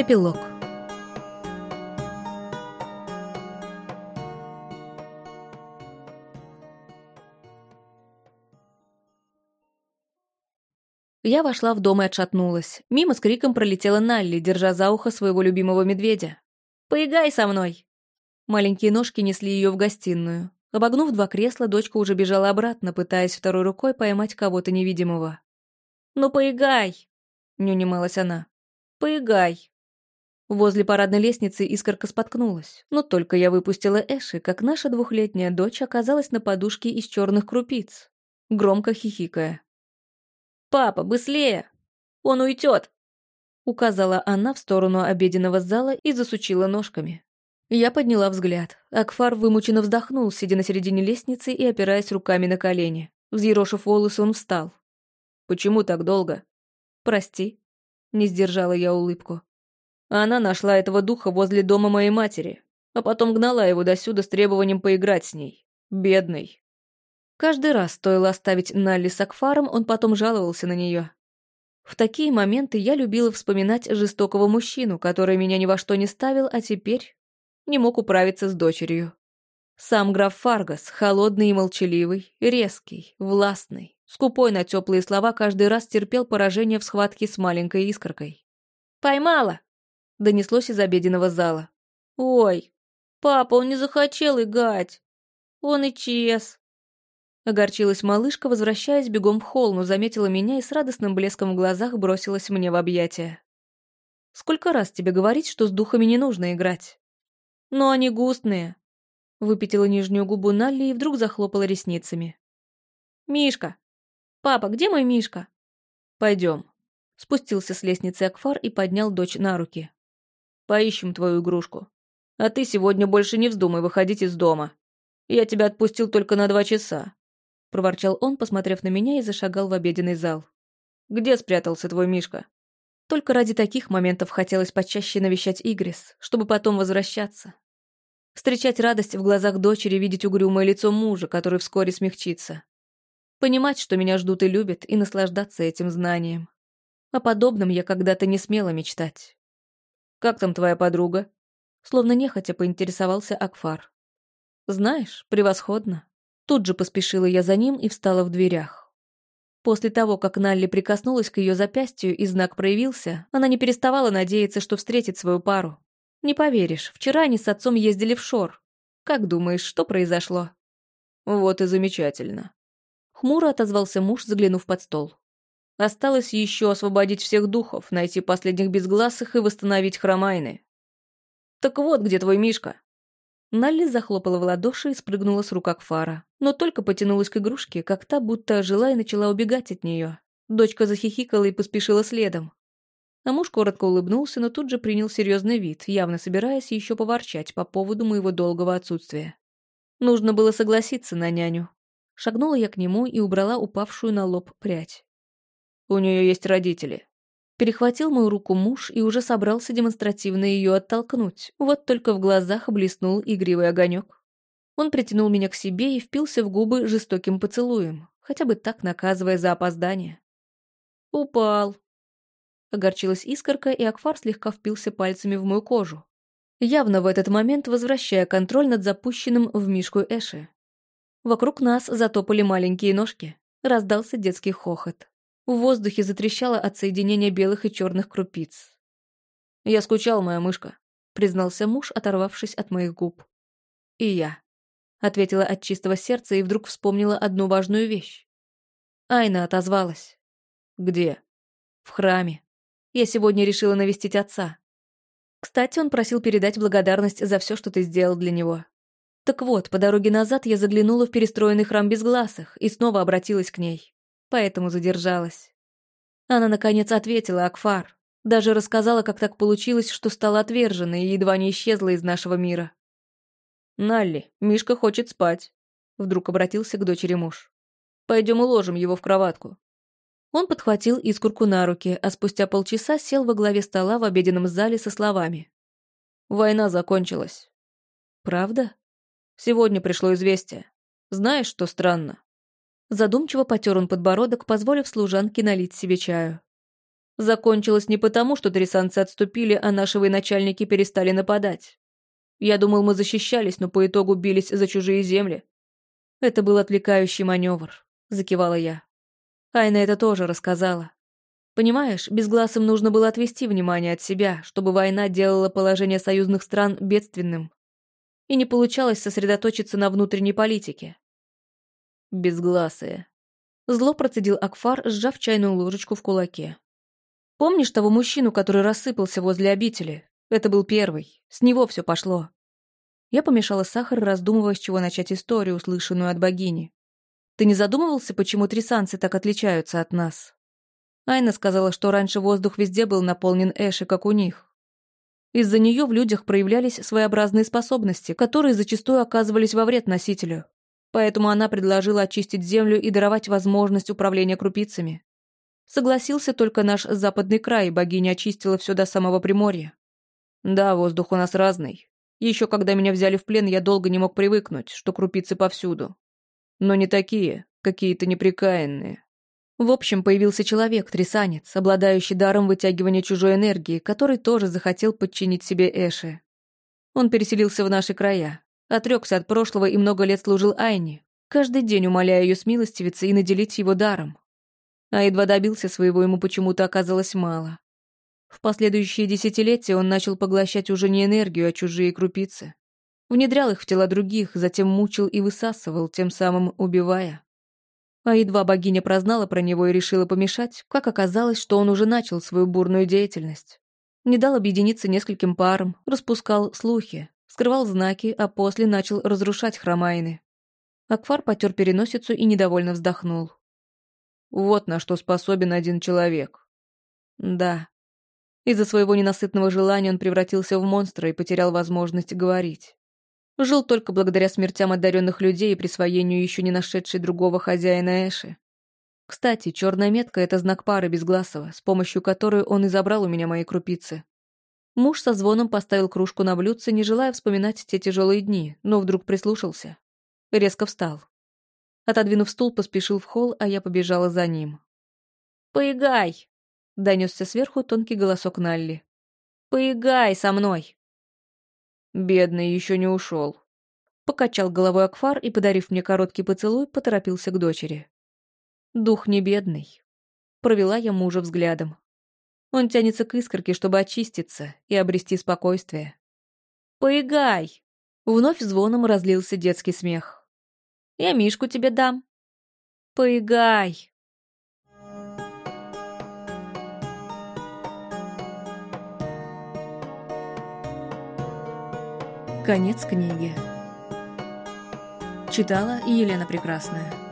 Эпилог. Я вошла в дом и отшатнулась. Мимо с криком пролетела Налли, держа за ухо своего любимого медведя. «Поиграй со мной!» Маленькие ножки несли ее в гостиную. Обогнув два кресла, дочка уже бежала обратно, пытаясь второй рукой поймать кого-то невидимого. «Ну, поиграй!» — не унималась она. «Поиграй!» Возле парадной лестницы искорка споткнулась, но только я выпустила Эши, как наша двухлетняя дочь оказалась на подушке из черных крупиц, громко хихикая. «Папа, быстрее! Он уйдет!» Указала она в сторону обеденного зала и засучила ножками. Я подняла взгляд. Акфар вымученно вздохнул, сидя на середине лестницы и опираясь руками на колени. Взъерошив волосы, он встал. «Почему так долго?» «Прости». Не сдержала я улыбку. Она нашла этого духа возле дома моей матери, а потом гнала его досюда с требованием поиграть с ней. Бедный. Каждый раз стоило оставить Налли с Акфаром, он потом жаловался на нее. В такие моменты я любила вспоминать жестокого мужчину, который меня ни во что не ставил, а теперь не мог управиться с дочерью. Сам граф Фаргас, холодный и молчаливый, резкий, властный, скупой на теплые слова, каждый раз терпел поражение в схватке с маленькой искоркой. «Поймала!» — донеслось из обеденного зала. «Ой, папа, он не захотел играть! Он и чес!» Огорчилась малышка, возвращаясь бегом в холл, но заметила меня и с радостным блеском в глазах бросилась мне в объятия. «Сколько раз тебе говорить, что с духами не нужно играть?» «Но они густные!» Выпятила нижнюю губу Налли и вдруг захлопала ресницами. «Мишка! Папа, где мой Мишка?» «Пойдем». Спустился с лестницы Акфар и поднял дочь на руки. «Поищем твою игрушку. А ты сегодня больше не вздумай выходить из дома. Я тебя отпустил только на два часа проворчал он, посмотрев на меня и зашагал в обеденный зал. «Где спрятался твой Мишка?» Только ради таких моментов хотелось почаще навещать Игрис, чтобы потом возвращаться. Встречать радость в глазах дочери, видеть угрюмое лицо мужа, который вскоре смягчится. Понимать, что меня ждут и любят, и наслаждаться этим знанием. О подобном я когда-то не смела мечтать. «Как там твоя подруга?» Словно нехотя поинтересовался Акфар. «Знаешь, превосходно. Тут же поспешила я за ним и встала в дверях. После того, как Налли прикоснулась к ее запястью и знак проявился, она не переставала надеяться, что встретит свою пару. Не поверишь, вчера они с отцом ездили в Шор. Как думаешь, что произошло? Вот и замечательно. Хмуро отозвался муж, заглянув под стол. Осталось еще освободить всех духов, найти последних безгласых и восстановить хромайны. Так вот, где твой Мишка? Налли захлопала в ладоши и спрыгнула с рук Акфара, но только потянулась к игрушке, как та будто ожила и начала убегать от нее. Дочка захихикала и поспешила следом. А муж коротко улыбнулся, но тут же принял серьезный вид, явно собираясь еще поворчать по поводу моего долгого отсутствия. Нужно было согласиться на няню. Шагнула я к нему и убрала упавшую на лоб прядь. «У нее есть родители», Перехватил мою руку муж и уже собрался демонстративно ее оттолкнуть, вот только в глазах блеснул игривый огонек. Он притянул меня к себе и впился в губы жестоким поцелуем, хотя бы так наказывая за опоздание. «Упал!» Огорчилась искорка, и Акфар слегка впился пальцами в мою кожу, явно в этот момент возвращая контроль над запущенным в мишку Эши. Вокруг нас затопали маленькие ножки, раздался детский хохот. В воздухе затрещало от соединения белых и черных крупиц. «Я скучал, моя мышка», — признался муж, оторвавшись от моих губ. «И я», — ответила от чистого сердца и вдруг вспомнила одну важную вещь. Айна отозвалась. «Где?» «В храме. Я сегодня решила навестить отца. Кстати, он просил передать благодарность за все, что ты сделал для него. Так вот, по дороге назад я заглянула в перестроенный храм безгласых и снова обратилась к ней поэтому задержалась. Она, наконец, ответила Акфар. Даже рассказала, как так получилось, что стала отверженной и едва не исчезла из нашего мира. «Налли, Мишка хочет спать», — вдруг обратился к дочери муж. «Пойдем уложим его в кроватку». Он подхватил искорку на руки, а спустя полчаса сел во главе стола в обеденном зале со словами. «Война закончилась». «Правда?» «Сегодня пришло известие. Знаешь, что странно? Задумчиво потер он подбородок, позволив служанке налить себе чаю. Закончилось не потому, что трясанцы отступили, а наши военачальники перестали нападать. Я думал, мы защищались, но по итогу бились за чужие земли. Это был отвлекающий маневр, закивала я. Айна это тоже рассказала. Понимаешь, безгласым нужно было отвести внимание от себя, чтобы война делала положение союзных стран бедственным. И не получалось сосредоточиться на внутренней политике. Безгласые. Зло процедил Акфар, сжав чайную ложечку в кулаке. Помнишь того мужчину, который рассыпался возле обители? Это был первый. С него все пошло. Я помешала сахар, раздумывая, с чего начать историю, услышанную от богини. Ты не задумывался, почему трисанцы так отличаются от нас? Айна сказала, что раньше воздух везде был наполнен эши, как у них. Из-за нее в людях проявлялись своеобразные способности, которые зачастую оказывались во вред носителю. Поэтому она предложила очистить землю и даровать возможность управления крупицами. Согласился только наш западный край, богиня очистила все до самого Приморья. Да, воздух у нас разный. Еще когда меня взяли в плен, я долго не мог привыкнуть, что крупицы повсюду. Но не такие, какие-то неприкаянные. В общем, появился человек, трясанец, обладающий даром вытягивания чужой энергии, который тоже захотел подчинить себе Эши. Он переселился в наши края, отрекся от прошлого и много лет служил Айне, каждый день умоляя ее смилостивиться и наделить его даром а едва добился своего, ему почему-то оказалось мало. В последующие десятилетия он начал поглощать уже не энергию, а чужие крупицы. Внедрял их в тела других, затем мучил и высасывал, тем самым убивая. А едва богиня прознала про него и решила помешать, как оказалось, что он уже начал свою бурную деятельность. Не дал объединиться нескольким парам, распускал слухи, скрывал знаки, а после начал разрушать хромайны. Акфар потер переносицу и недовольно вздохнул. Вот на что способен один человек. Да. Из-за своего ненасытного желания он превратился в монстра и потерял возможность говорить. Жил только благодаря смертям одаренных людей и присвоению еще не нашедшей другого хозяина Эши. Кстати, черная метка — это знак пары Безгласова, с помощью которой он и забрал у меня мои крупицы. Муж со звоном поставил кружку на блюдце, не желая вспоминать те тяжелые дни, но вдруг прислушался. Резко встал. Отодвинув стул, поспешил в холл, а я побежала за ним. «Поигай!» — донесся сверху тонкий голосок Налли. «Поигай со мной!» Бедный еще не ушел. Покачал головой Акфар и, подарив мне короткий поцелуй, поторопился к дочери. Дух не бедный. Провела я мужа взглядом. Он тянется к искорке, чтобы очиститься и обрести спокойствие. «Поигай!» Вновь звоном разлился детский смех. Я Мишку тебе дам. Поигай. Конец книги. Читала Елена Прекрасная.